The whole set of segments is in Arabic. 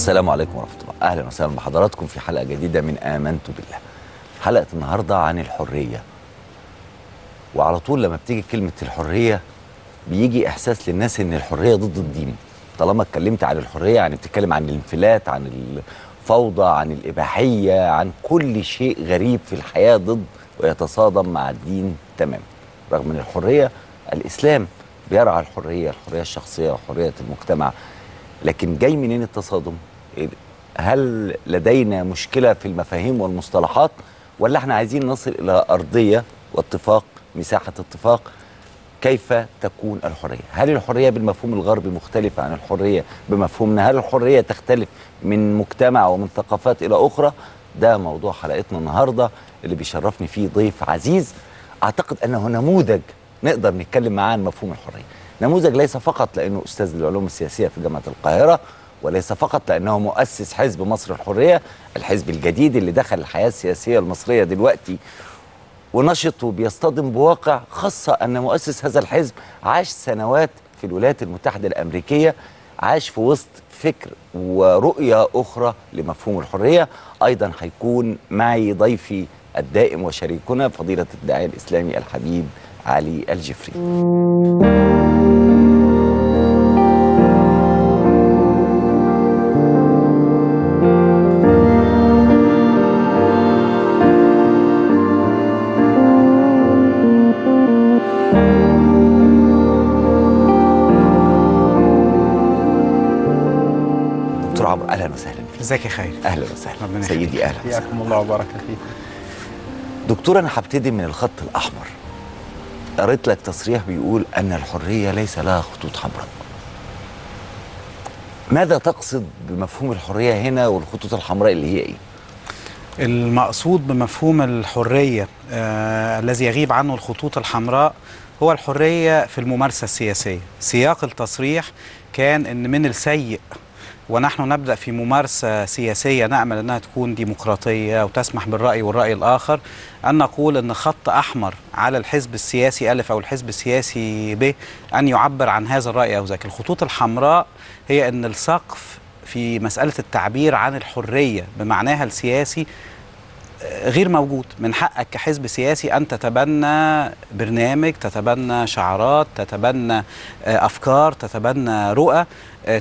السلام عليكم ورحمة الله. أهلا وسهلا بحضراتكم في حلقة جديدة من آمنت بالله. حلقة النهاردة عن الحرية. وعلى طول لما بتيجي كلمة الحرية بيجي إحساس للناس إن الحرية ضد الدين. طالما اتكلمت عن الحرية يعني بتتكلم عن الانفلات عن الفوضى عن الإباحية عن كل شيء غريب في الحياة ضد ويتصادم مع الدين تماما. رغم أن الحرية الإسلام بيرعى الحرية الحرية الشخصية وحرية المجتمع. لكن جاي منين التصادم؟ هل لدينا مشكلة في المفاهيم والمصطلحات ولا إحنا عايزين نصل إلى أرضية واتفاق مساحة اتفاق كيف تكون الحرية؟ هل الحرية بالمفهوم الغربي مختلفة عن الحرية بمفهومنا؟ هل الحرية تختلف من مجتمع ومن ثقافات إلى أخرى؟ ده موضوع حلقتنا النهاردة اللي بيشرفني فيه ضيف عزيز. أعتقد أنه نموذج نقدر نتكلم معاه عن مفهوم الحرية. نموذج ليس فقط لأنه أستاذ العلوم السياسية في جامعة القاهرة وليس فقط لأنه مؤسس حزب مصر الحرية الحزب الجديد اللي دخل الحياة السياسية المصرية دلوقتي. ونشط وبيصطدم بواقع خاصة أن مؤسس هذا الحزب عاش سنوات في الولايات المتحدة الأمريكية عاش في وسط فكر ورؤية أخرى لمفهوم الحرية. أيضا هيكون معي ضيفي الدائم وشريكنا فضيلة الداعية الإسلامي الحبيب علي الجفري. ازيك يا خير. أهلا وسهلا. سيدي وسهلا. حياكم الله وبارك فيكم دكتور أنا هبتدي من الخط الأحمر. قريت لك تصريح بيقول أن الحرية ليس لها خطوط حمراء. ماذا تقصد بمفهوم الحرية هنا والخطوط الحمراء اللي هي إيه؟ المقصود بمفهوم الحرية آه الذي يغيب عنه الخطوط الحمراء هو الحرية في الممارسة السياسية. سياق التصريح كان أن من السيء ونحن نبدأ في ممارسة سياسية نأمل أنها تكون ديمقراطية وتسمح بالرأي والرأي الآخر. أن نقول أن خط أحمر على الحزب السياسي ألف أو الحزب السياسي ب أن يعبر عن هذا الرأي أو ذاك. الخطوط الحمراء هي أن السقف في مسألة التعبير عن الحرية بمعناها السياسي غير موجود. من حقك كحزب سياسي أن تتبنى برنامج تتبنى شعارات تتبنى آه، أفكار تتبنى رؤى. آه،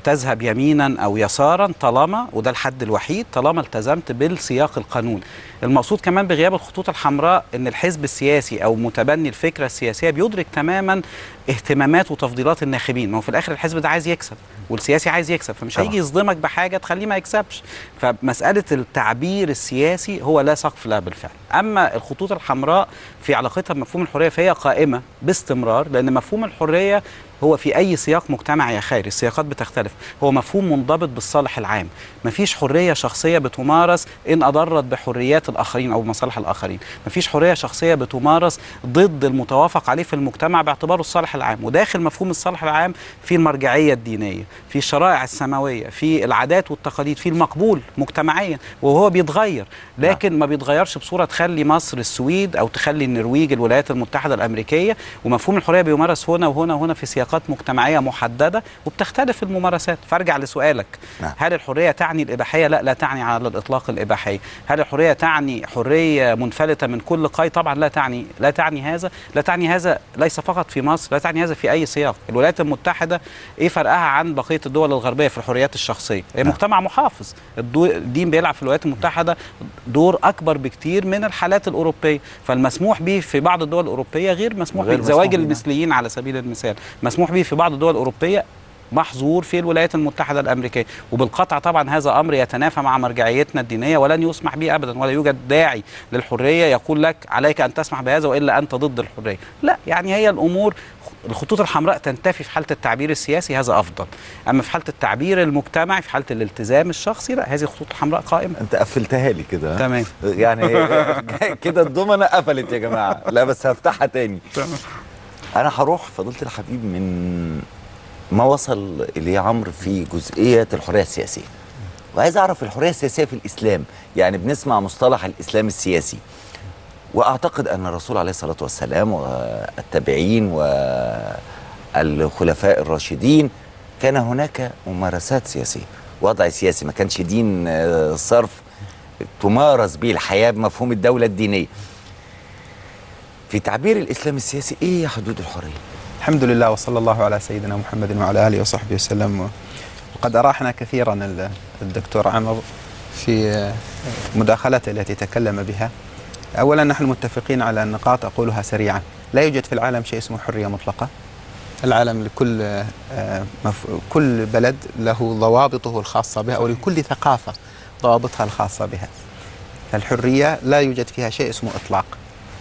تذهب يمينا أو يسارا طالما وده الحد الوحيد طالما التزمت بالسياق القانوني المقصود كمان بغياب الخطوط الحمراء أن الحزب السياسي أو متبني الفكرة السياسية بيدرك تماما اهتمامات وتفضيلات الناخبين. ما هو في الآخر الحزب ده عايز يكسب والسياسي عايز يكسب فمش. هيجي يصدمك بحاجة تخليه ما يكسبش. فمسألة التعبير السياسي هو لا سقف لها بالفعل. أما الخطوط الحمراء في علاقتها بمفهوم الحرية فهي قائمة باستمرار لأن مفهوم الحرية هو في أي سياق مجتمعي يا خير السياقات بتختلف. هو مفهوم منضبط بالصالح العام. مفيش حرية شخصية بتمارس إن أضرت بحريات الآخرين أو مصالح الآخرين. مفيش حرية شخصية بتمارس ضد المتوافق عليه في المجتمع باعتباره الصالح العام. وداخل مفهوم الصالح العام في المرجعية الدينية في الشرائع السماوية في العادات والتقاليد في المقبول مجتمعيا وهو بيتغير. لكن ما بيتغيرش بصورة تخلي مصر السويد أو تخلي النرويج الولايات المتحدة الأمريكية ومفهوم الحرية بيمارس هنا وهنا وهنا في سياقات مجتمعية محددة وبتختلف الممارسات. فأرجع لسؤالك. نعم. هل الحرية تعني الإباحية؟ لا لا تعني على الإطلاق الإباحية هل الحرية تعني حرية منفلتة من كل قيد؟ طبعا لا تعني. لا تعني هذا. لا تعني هذا ليس فقط في مصر لا تعني هذا في أي سياق. الولايات المتحدة إيه فرقها عن بقية الدول الغربية في الحريات الشخصية؟ هي نعم. مجتمع محافظ. الدين بيلعب في الولايات المتحدة دور أكبر بكتير من الحالات الأوروبية. فالمسموح به في بعض الدول الأوروبية غير مسموح غير به. زواج مسموح به. المثليين على سبيل المثال. مسموح به في بعض الدول الأوروبية محظور في الولايات المتحدة الأمريكية. وبالقطع طبعا هذا أمر يتنافى مع مرجعيتنا الدينية ولن يسمح به أبدا ولا يوجد داعي للحرية. يقول لك عليك أن تسمح بهذا وإلا أنت ضد الحرية. لا يعني هي الأمور الخطوط الحمراء تنتفي في حالة التعبير السياسي هذا أفضل. أما في حالة التعبير المجتمعي في حالة الالتزام الشخصي لا هذه الخطوط الحمراء قائمة. أنت قفلتها لي كده؟ تمام. يعني كده الضمنة قفلت يا جماعة. لا بس هفتحها تاني. أنا هروح فضيلة الحبيب من ما وصل إليه عمرو في جزئية الحرية السياسية. وعايز أعرف الحرية السياسية في الإسلام. يعني بنسمع مصطلح الإسلام السياسي. وأعتقد أن الرسول عليه الصلاة والسلام والتابعين والخلفاء الراشدين كان هناك ممارسات سياسية. وضع سياسي ما كانش دين آه، صرف تمارس به الحياة بمفهوم الدولة الدينية. في تعبير الإسلام السياسي إيه هي حدود الحرية الحمد لله وصلى الله على سيدنا محمد وعلى آله وصحبه وسلم وقد أراحنا كثيرا ال- الدكتور عمر في مداخلته التي تكلم بها. اولا نحن متفقين على نقاط أقولها سريعا، لا يوجد في العالم شيء اسمه حرية مطلقة. العالم لكل آه، كل بلد له ضوابطه الخاصة بها أو لكل ثقافة ضوابطها الخاصة بها. فالحرية لا يوجد فيها شيء اسمه إطلاق.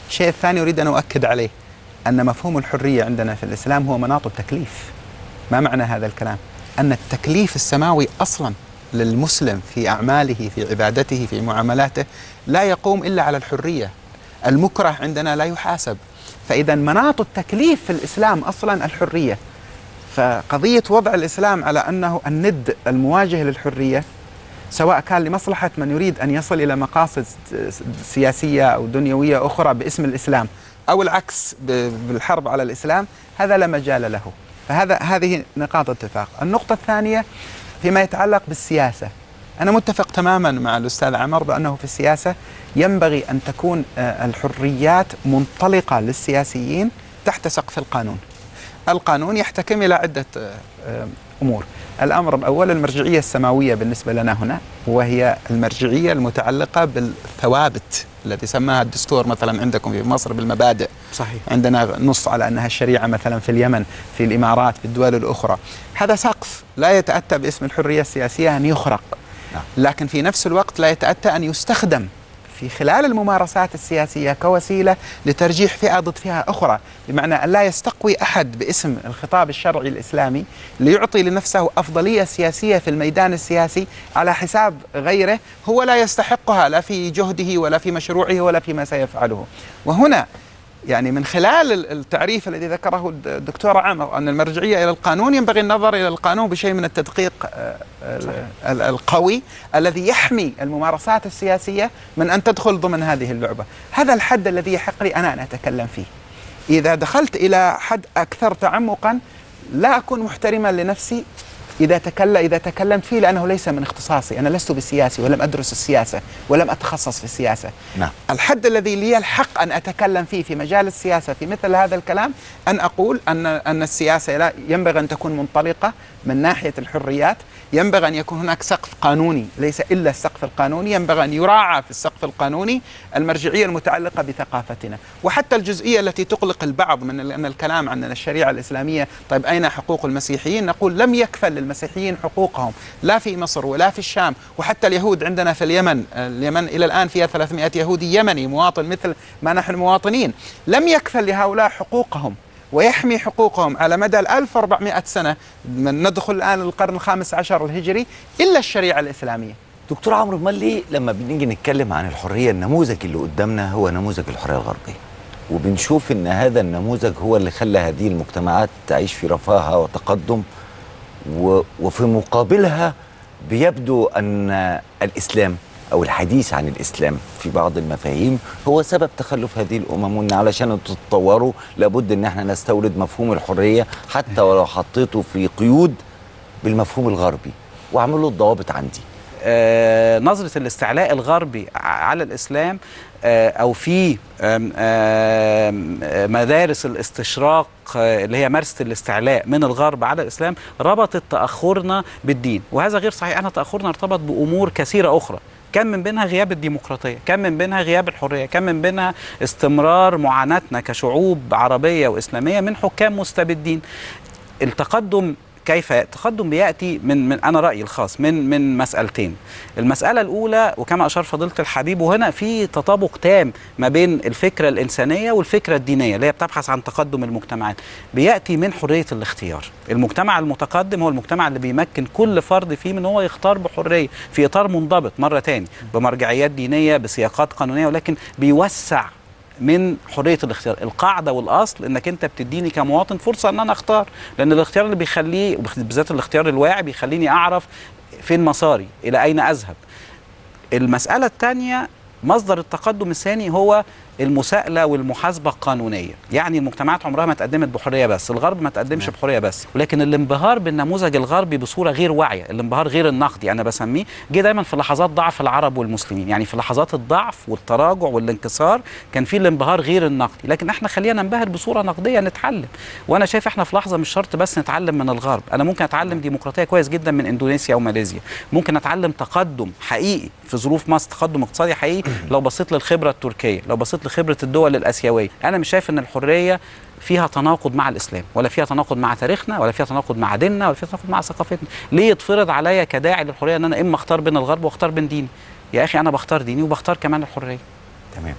الشيء الثاني أريد أن أؤكد عليه أن مفهوم الحرية عندنا في الإسلام هو مناط التكليف. ما معنى هذا الكلام؟ أن التكليف السماوي أصلا للمسلم في أعماله في عبادته في معاملاته لا يقوم إلا على الحرية. المكره عندنا لا يحاسب. فإذا مناط التكليف في الإسلام أصلا الحرية. فقضية وضع الإسلام على أنه الند المواجه للحرية سواء كان لمصلحة من يريد أن يصل إلى مقاصد سياسية أو دنيوية أخرى باسم الإسلام أو العكس بالحرب على الإسلام هذا لا مجال له. فهذا هذه نقاط اتفاق النقطة الثانية فيما يتعلق بالسياسة. أنا متفق تماما مع الأستاذ عمر بأنه في السياسة ينبغي أن تكون آه، الحريات منطلقة للسياسيين تحت سقف القانون. القانون يحتكم إلى عدة آه، أمور. الأمر الأول المرجعية السماوية بالنسبة لنا هنا وهي المرجعية المتعلقة بالثوابت التي سماها الدستور مثلا عندكم في مصر بالمبادئ. صحيح. عندنا نص على أنها الشريعة مثلا في اليمن في الإمارات في الدول الأخرى. هذا سقف لا يتأتى باسم الحرية السياسية أن يخرق. نعم. لكن في نفس الوقت لا يتأتى أن يستخدم في خلال الممارسات السياسية كوسيلة لترجيح فئة ضد فئة أخرى بمعنى أن لا يستقوي أحد باسم الخطاب الشرعي الإسلامي ليعطي لنفسه أفضلية سياسية في الميدان السياسي على حساب غيره هو لا يستحقها لا في جهده ولا في مشروعه ولا فيما سيفعله. وهنا يعني من خلال ال- التعريف الذي ذكره الد- الدكتور عمر أن المرجعية إلى القانون ينبغي النظر إلى القانون بشيء من التدقيق آه، ال- ال- القوي الذي يحمي الممارسات السياسية من أن تدخل ضمن هذه اللعبة. هذا الحد الذي يحق لي أنا أن أتكلم فيه. إذا دخلت إلى حد أكثر تعمقا لا أكون محترما لنفسي إذا تكلم إذا تكلمت فيه لأنه ليس من اختصاصي. أنا لست بسياسي ولم أدرس السياسة ولم أتخصص في السياسة. نعم. الحد الذي لي الحق أن أتكلم فيه في مجال السياسة في مثل هذا الكلام أن أقول ان أن السياسة لا ينبغي أن تكون منطلقة من ناحية الحريات، ينبغي أن يكون هناك سقف قانوني، ليس إلا السقف القانوني، ينبغي أن يراعى في السقف القانوني المرجعية المتعلقة بثقافتنا، وحتى الجزئية التي تقلق البعض من ان الكلام عن الشريعة الإسلامية، طيب أين حقوق المسيحيين؟ نقول لم يكفل للمسيحيين حقوقهم لا في مصر ولا في الشام، وحتى اليهود عندنا في اليمن، اليمن إلى الآن فيها 300 يهودي يمني مواطن مثل ما نحن مواطنين. لم يكفل لهؤلاء حقوقهم. ويحمي حقوقهم على مدى ال 1400 سنة من ندخل الآن القرن الخامس عشر الهجري إلا الشريعة الإسلامية. دكتور عمرو امال ليه لما بنيجي نتكلم عن الحرية النموذج اللي قدامنا هو نموذج الحرية الغربية. وبنشوف إن هذا النموذج هو اللي خلى هذه المجتمعات تعيش في رفاهة وتقدم وفي مقابلها بيبدو أن الإسلام أو الحديث عن الإسلام في بعض المفاهيم هو سبب تخلف هذه الأمم وإن علشان تتطوروا لابد إن إحنا نستورد مفهوم الحرية حتى ولو حطيته في قيود بالمفهوم الغربي. واعملوا الضوابط عندي. آه، نظرة الاستعلاء الغربي على الإسلام آه، أو في آه، مدارس الاستشراق آه، اللي هي مارسة الاستعلاء من الغرب على الإسلام ربطت تأخرنا بالدين. وهذا غير صحيح. أن تأخرنا ارتبط بأمور كثيرة أخرى. كان من بينها غياب الديمقراطية كان من بينها غياب الحرية كان من بينها استمرار معاناتنا كشعوب عربية وإسلامية من حكام مستبدين. التقدم كيف التقدم بيأتي من من أنا رأيي الخاص من من مسألتين. المسألة الأولى وكما أشار فضيلة الحبيب وهنا في تطابق تام ما بين الفكرة الإنسانية والفكرة الدينية اللي هي بتبحث عن تقدم المجتمعات. بيأتي من حرية الاختيار. المجتمع المتقدم هو المجتمع اللي بيمكن كل فرد فيه من هو يختار بحرية في إطار منضبط مرة تاني بمرجعيات دينية بسياقات قانونية ولكن بيوسع من حرية الاختيار القاعدة والأصل إنك أنت بتديني كمواطن فرصة إن أنا أختار لأن الاختيار اللي بيخليه بالذات الاختيار الواعي بيخليني أعرف فين مساري إلى أين أذهب. المسألة الثانية مصدر التقدم الثاني هو المساءلة والمحاسبة القانونية. يعني المجتمعات عمرها ما تقدمت بحرية بس الغرب ما تقدمش بحرية بس. ولكن الانبهار بالنموذج الغربي بصورة غير واعية الانبهار غير النقدي أنا بسميه جه دايما في لحظات ضعف العرب والمسلمين. يعني في لحظات الضعف والتراجع والانكسار كان في الانبهار غير النقدي. لكن إحنا خلينا ننبهر بصورة نقدية نتعلم. وأنا شايف إحنا في لحظة مش شرط بس نتعلم من الغرب. أنا ممكن أتعلم ديمقراطية كويس جدا من إندونيسيا وماليزيا. ممكن أتعلم تقدم حقيقي في ظروف مصر تقدم اقتصادي حقيقي لو بصيت للخبرة التركية لو بصيت لخبرة الدول الآسيوية أنا مش شايف إن الحرية فيها تناقض مع الإسلام ولا فيها تناقض مع تاريخنا ولا فيها تناقض مع ديننا ولا فيها تناقض مع ثقافتنا. ليه يتفرض عليا كداعي للحرية إن أنا إما أختار بين الغرب وأختار بين ديني؟ يا أخي أنا بختار ديني وبختار كمان الحرية. تمام.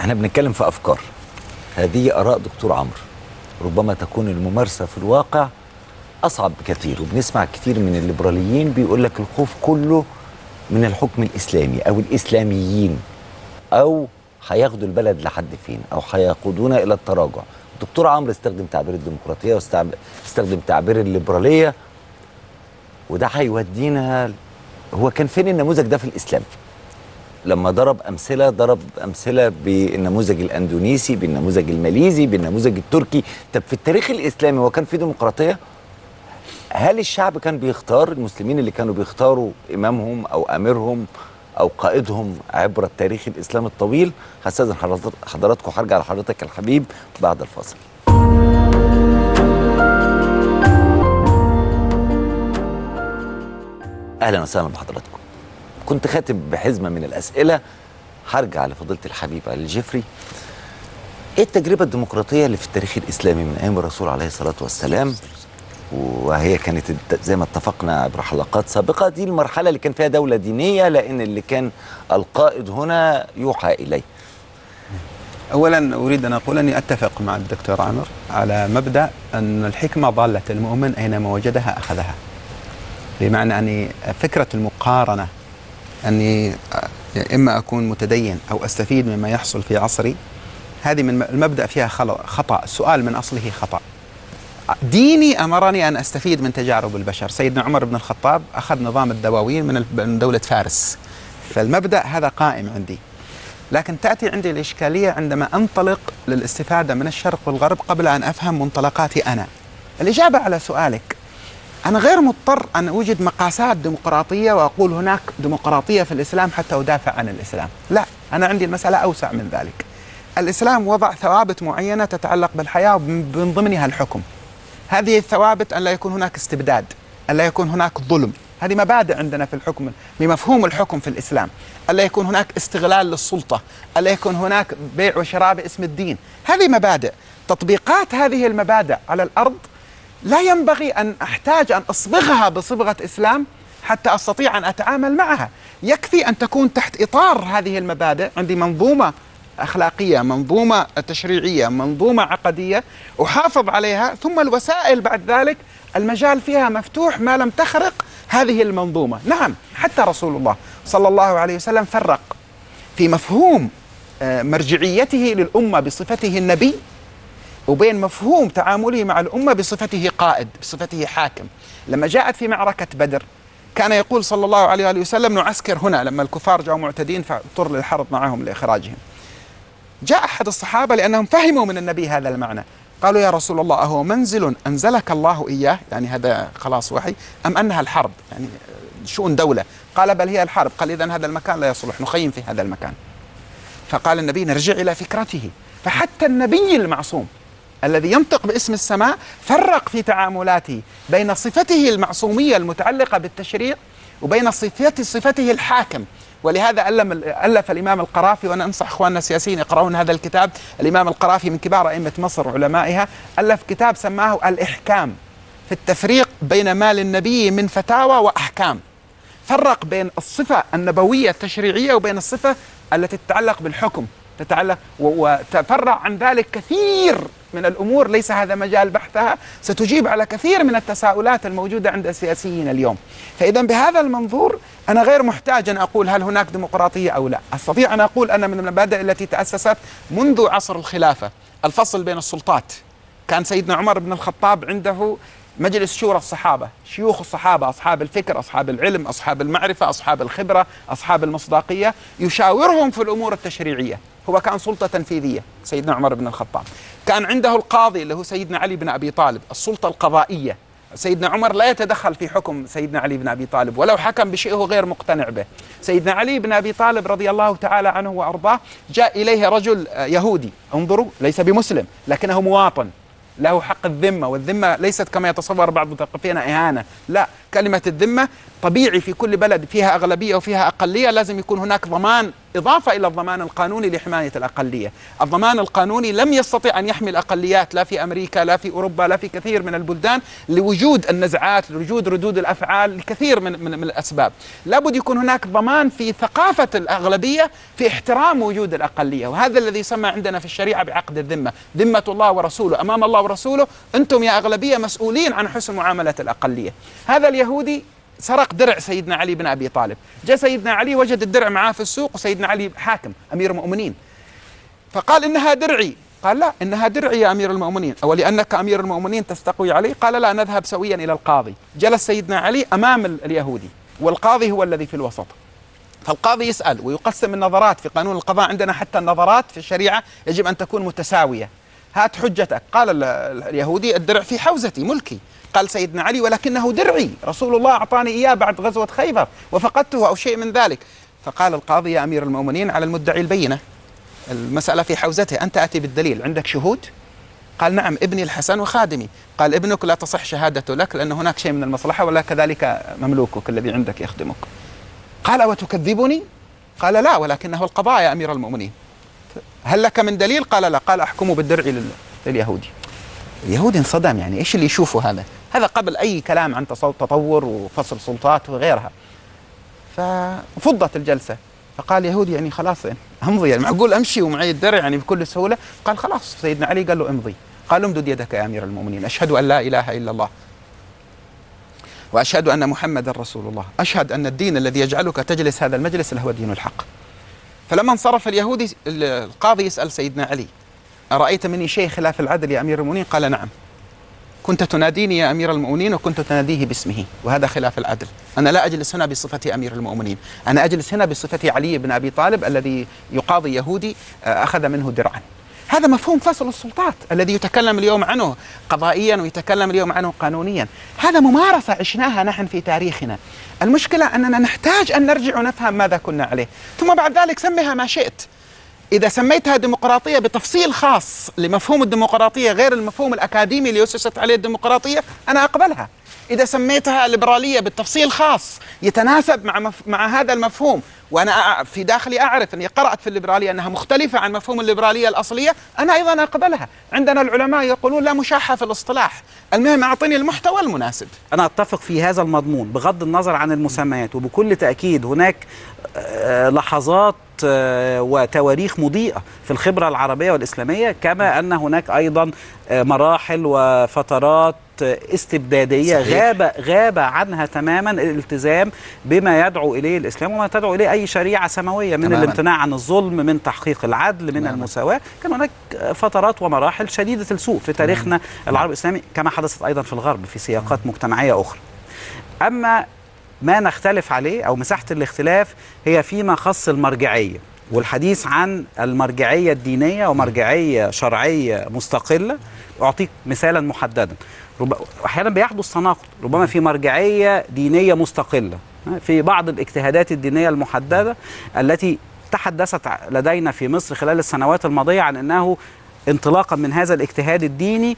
إحنا بنتكلم في أفكار. هذه آراء دكتور عمرو. ربما تكون الممارسة في الواقع أصعب بكثير وبنسمع كثير من الليبراليين بيقول لك الخوف كله من الحكم الإسلامي أو الإسلاميين أو هياخدوا البلد لحد فين أو هيقودونا إلى التراجع. دكتور عمرو استخدم تعبير الديمقراطية واستخدم تعبير الليبرالية وده هيودينا هو كان فين النموذج ده في الإسلام؟ لما ضرب أمثلة ضرب أمثلة بالنموذج الأندونيسي بالنموذج الماليزي بالنموذج التركي. طب في التاريخ الإسلامي هو كان في ديمقراطية؟ هل الشعب كان بيختار المسلمين اللي كانوا بيختاروا إمامهم أو أميرهم أو قائدهم عبر التاريخ الاسلامي الطويل؟ هستاذن حضراتكم هرجع لحضرتك الحبيب بعد الفاصل. أهلا وسهلا بحضراتكم. كنت خاتم بحزمة من الأسئلة. هرجع لفضيلة الحبيب علي الجفري. إيه التجربة الديمقراطية اللي في التاريخ الإسلامي من أيام الرسول عليه الصلاة والسلام؟ وهي كانت زي ما اتفقنا عبر حلقات سابقة دي المرحلة اللي كان فيها دولة دينية لأن اللي كان القائد هنا يوحى إليه اولا أريد أن أقول أني أتفق مع الدكتور عامر على مبدأ أن الحكمة ضالة المؤمن أينما وجدها أخذها. بمعنى أني فكرة المقارنة أني إما أكون متدين أو أستفيد مما يحصل في عصري هذه من المبدأ فيها خطأ، السؤال من أصله خطأ. ديني أمرني أن أستفيد من تجارب البشر، سيدنا عمر بن الخطاب أخذ نظام الدواوين من دولة فارس. فالمبدأ هذا قائم عندي. لكن تأتي عندي الإشكالية عندما أنطلق للاستفادة من الشرق والغرب قبل أن أفهم منطلقاتي أنا. الإجابة على سؤالك أنا غير مضطر أن أوجد مقاسات ديمقراطية وأقول هناك ديمقراطية في الإسلام حتى أدافع عن الإسلام. لا أنا عندي المسألة أوسع من ذلك. الإسلام وضع ثوابت معينة تتعلق بالحياة ومن ضمنها الحكم. هذه الثوابت أن لا يكون هناك استبداد أن لا يكون هناك ظلم. هذه مبادئ عندنا في الحكم بمفهوم الحكم في الإسلام. ألا يكون هناك استغلال للسلطة ألا يكون هناك بيع وشراء باسم الدين. هذه مبادئ. تطبيقات هذه المبادئ على الأرض لا ينبغي أن أحتاج أن أصبغها بصبغة إسلام حتى أستطيع أن أتعامل معها. يكفي أن تكون تحت إطار هذه المبادئ عندي منظومة أخلاقية منظومة تشريعية منظومة عقدية أحافظ عليها ثم الوسائل بعد ذلك المجال فيها مفتوح ما لم تخرق هذه المنظومة. نعم حتى رسول الله صلى الله عليه وسلم فرق في مفهوم آه، مرجعيته للأمة بصفته النبي وبين مفهوم تعامله مع الأمة بصفته قائد بصفته حاكم. لما جاءت في معركة بدر كان يقول صلى الله عليه وآله وسلم نعسكر هنا. لما الكفار جاءوا معتدين فاضطر للحرب معهم لإخراجهم. جاء أحد الصحابة لأنهم فهموا من النبي هذا المعنى. قالوا يا رسول الله أهو منزل أنزلك الله إياه؟ يعني هذا خلاص وحي. أم أنها الحرب؟ يعني شؤون دولة. قال بل هي الحرب. قال إذا هذا المكان لا يصلح. نخيم في هذا المكان. فقال النبي نرجع إلى فكرته. فحتى النبي المعصوم الذي ينطق باسم السماء فرق في تعاملاته بين صفته المعصومية المتعلقة بالتشريع وبين صفته صفته الحاكم. ولهذا ألف الإمام القرافي وأنا أنصح إخواننا السياسيين يقرؤون هذا الكتاب. الإمام القرافي من كبار أئمة مصر وعلمائها ألف كتاب سماه الإحكام في التفريق بين ما للنبي من فتاوى وأحكام. فرق بين الصفة النبوية التشريعية وبين الصفة التي تتعلق بالحكم. تتعلق وتفرع عن ذلك كثير من الأمور. ليس هذا مجال بحثها. ستجيب على كثير من التساؤلات الموجودة عند السياسيين اليوم. فإذا بهذا المنظور أنا غير محتاج أن أقول هل هناك ديمقراطية أو لا. أستطيع أن أقول أن من المبادئ التي تأسست منذ عصر الخلافة الفصل بين السلطات. كان سيدنا عمر بن الخطاب عنده مجلس شورى الصحابة شيوخ الصحابة أصحاب الفكر أصحاب العلم أصحاب المعرفة أصحاب الخبرة أصحاب المصداقية يشاورهم في الأمور التشريعية. هو كان سلطة تنفيذية سيدنا عمر بن الخطاب. كان عنده القاضي اللي هو سيدنا علي بن أبي طالب السلطة القضائية. سيدنا عمر لا يتدخل في حكم سيدنا علي بن أبي طالب ولو حكم بشيء هو غير مقتنع به. سيدنا علي بن أبي طالب رضي الله تعالى عنه وأرضاه جاء إليه رجل آه، يهودي، انظروا ليس بمسلم لكنه مواطن. له حق الذمة والذمة ليست كما يتصور بعض المثقفين إهانة، لا. كلمة الذمة طبيعي في كل بلد فيها أغلبية وفيها أقلية لازم يكون هناك ضمان إضافة إلى الضمان القانوني لحماية الأقلية، الضمان القانوني لم يستطع أن يحمي الأقليات لا في أمريكا لا في أوروبا لا في كثير من البلدان لوجود النزعات لوجود ردود الأفعال لكثير من من, من الأسباب، لابد يكون هناك ضمان في ثقافة الأغلبية في احترام وجود الأقلية، وهذا الذي يسمى عندنا في الشريعة بعقد الذمة، ذمة الله ورسوله. أمام الله ورسوله أنتم يا أغلبية مسؤولين عن حسن معاملة الأقلية، هذا اليهودي سرق درع سيدنا علي بن أبي طالب، جاء سيدنا علي وجد الدرع معاه في السوق وسيدنا علي حاكم أمير المؤمنين. فقال إنها درعي، قال لا إنها درعي يا أمير المؤمنين، ولانك أمير المؤمنين تستقوي علي، قال لا نذهب سويا إلى القاضي، جلس سيدنا علي أمام ال- اليهودي، والقاضي هو الذي في الوسط. فالقاضي يسأل ويقسم النظرات في قانون القضاء. عندنا حتى النظرات في الشريعة يجب أن تكون متساوية. هات حجتك، قال ال- ال- اليهودي الدرع في حوزتي ملكي، قال سيدنا علي ولكنه درعي. رسول الله أعطاني إياه بعد غزوة خيبر وفقدته أو شيء من ذلك. فقال القاضي يا أمير المؤمنين على المدعي البينة المسألة في حوزته أنت أتي بالدليل عندك شهود؟ قال نعم ابني الحسن وخادمي. قال ابنك لا تصح شهادته لك لأن هناك شيء من المصلحة ولا كذلك مملوكك الذي عندك يخدمك. قال وتكذبني قال لا ولكنه القضاء يا أمير المؤمنين. هل لك من دليل؟ قال لا. قال أحكم بالدرع لل- لليهودي. اليهودي انصدم يعني إيش اللي يشوفه هذا؟ هذا قبل أي كلام عن تطور وفصل سلطات وغيرها. ففضت الجلسة فقال يهودي يعني خلاص أمضي يعني معقول أمشي ومعي الدرع يعني بكل سهولة؟ قال خلاص سيدنا علي قال له امضي. قال امدد يدك يا أمير المؤمنين أشهد أن لا إله إلا الله وأشهد أن محمدا رسول الله، أشهد أن الدين الذي يجعلك تجلس هذا المجلس هو دين الحق. فلما انصرف اليهودي القاضي يسأل سيدنا علي أرأيت مني شيء خلاف العدل يا أمير المؤمنين؟ قال نعم. كنت تناديني يا أمير المؤمنين وكنت تناديه باسمه وهذا خلاف العدل. أنا لا أجلس هنا بصفتي أمير المؤمنين. أنا أجلس هنا بصفتي علي بن أبي طالب الذي يقاضي يهودي آه، أخذ منه درعا. هذا مفهوم فصل السلطات الذي يتكلم اليوم عنه قضائيا ويتكلم اليوم عنه قانونيا. هذا ممارسة عشناها نحن في تاريخنا. المشكلة أننا نحتاج أن نرجع ونفهم ماذا كنا عليه. ثم بعد ذلك سمها ما شئت. إذا سميتها ديمقراطية بتفصيل خاص لمفهوم الديمقراطية غير المفهوم الأكاديمي اللي أسست عليه الديمقراطية أنا أقبلها. إذا سميتها ليبرالية بالتفصيل خاص يتناسب مع مف... مع هذا المفهوم وأنا في داخلي أعرف أني قرأت في الليبرالية أنها مختلفة عن مفهوم الليبرالية الأصلية أنا أيضا أقبلها. عندنا العلماء يقولون لا مشاحة في الاصطلاح. المهم أعطني المحتوى المناسب. أنا أتفق في هذا المضمون بغض النظر عن المسميات وبكل تأكيد هناك آه، لحظات آه، وتواريخ مضيئة في الخبرة العربية والإسلامية كما أن هناك أيضا آه، مراحل وفترات استبدادية صحيح. غاب غاب عنها تماما الالتزام بما يدعو إليه الإسلام وما تدعو إليه أي شريعة سماوية من تماماً. الامتناع عن الظلم من تحقيق العدل من تماماً. المساواة كان هناك فترات ومراحل شديدة السوء في تاريخنا العربي الإسلامي كما حدثت أيضا في الغرب في سياقات مجتمعية أخرى أما ما نختلف عليه أو مساحة الاختلاف هي فيما خص المرجعية والحديث عن المرجعية الدينية ومرجعية شرعية مستقلة أعطيك مثالا محددا رب... أحيانا بيحدث تناقض ربما في مرجعية دينية مستقلة في بعض الاجتهادات الدينية المحددة التي تحدثت لدينا في مصر خلال السنوات الماضية عن أنه انطلاقا من هذا الاجتهاد الديني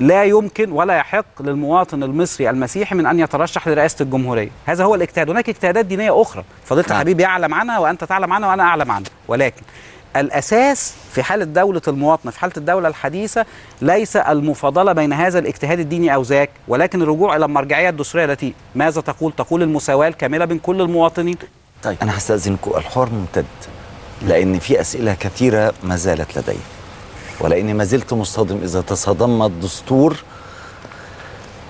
لا يمكن ولا يحق للمواطن المصري المسيحي من أن يترشح لرئاسة الجمهورية، هذا هو الاجتهاد، هناك اجتهادات دينية أخرى، فضيلة نعم. الحبيب يعلم عنها وأنت تعلم عنها وأنا أعلم عنها، ولكن الأساس في حالة دولة المواطنة في حالة الدولة الحديثة ليس المفاضلة بين هذا الاجتهاد الديني أو ذاك، ولكن الرجوع إلى المرجعية الدستورية التي ماذا تقول؟ تقول المساواة الكاملة بين كل المواطنين. طيب أنا هستاذنكم الحوار ممتد لأن في أسئلة كثيرة ما زالت لدي ولأني ما زلت مصطدم إذا تصادم الدستور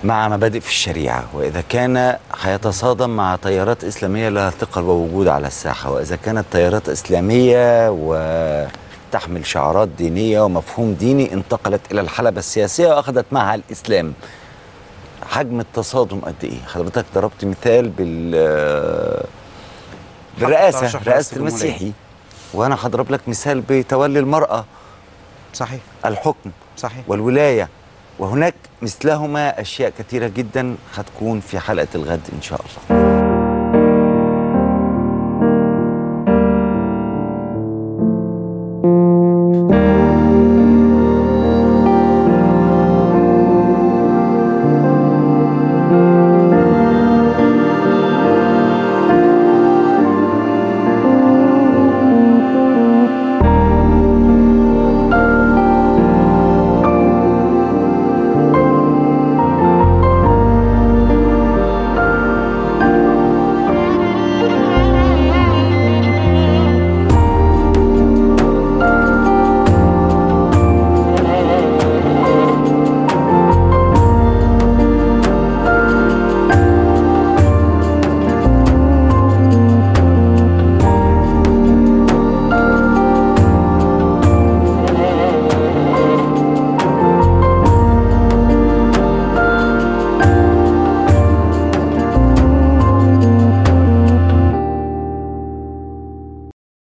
مع مبادئ في الشريعة وإذا كان هيتصادم مع تيارات إسلامية لها ثقل ووجود على الساحة وإذا كانت تيارات إسلامية وتحمل شعارات دينية ومفهوم ديني انتقلت إلى الحلبة السياسية وأخذت معها الإسلام. حجم التصادم قد إيه؟ حضرتك ضربت مثال بال رئاسة رئاسة. المسيحي. وأنا هضرب لك مثال بتولي المرأة. صحيح. الحكم. صحيح. والولاية. وهناك مثلهما أشياء كثيرة جدا هتكون في حلقة الغد إن شاء الله.